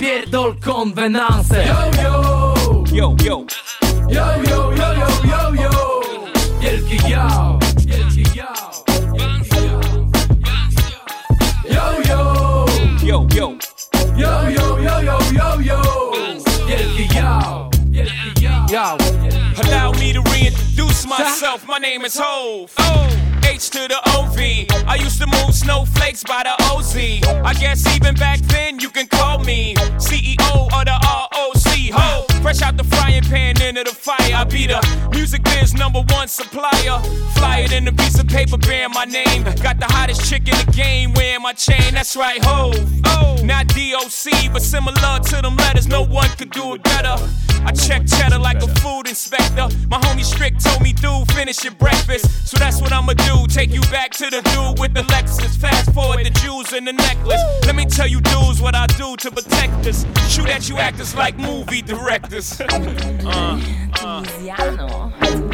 Pierdol konwenansę Yo, yo, Yo, yo, yo, yo, yo, yo, yo, yo. Wielki yo, wielki yo Yo, yo, yo, yo. yo, yo, yo, yo, yo, yo. Wielki yo, wielki yo Yo, yo. Allow me to reintroduce myself. My name is Hove. Oh. H to the OV. I used to move snowflakes by the OZ. I guess even back then you can pan into the fire. I be the music biz number one supplier. Fly it in a piece of paper bearing my name. Got the hottest chick in the game wearing my chain. That's right, ho. Oh, not DOC, but similar to them letters. No one could do it better. I check cheddar like a food inspector. My homie Strick told me, dude, finish your breakfast. So that's what I'ma do. Take you back to the dude with the Lexus. Fast forward the jewels and the necklace. Let me tell you, what I do to protect us. Shoot at you actors like movie directors. uh, uh.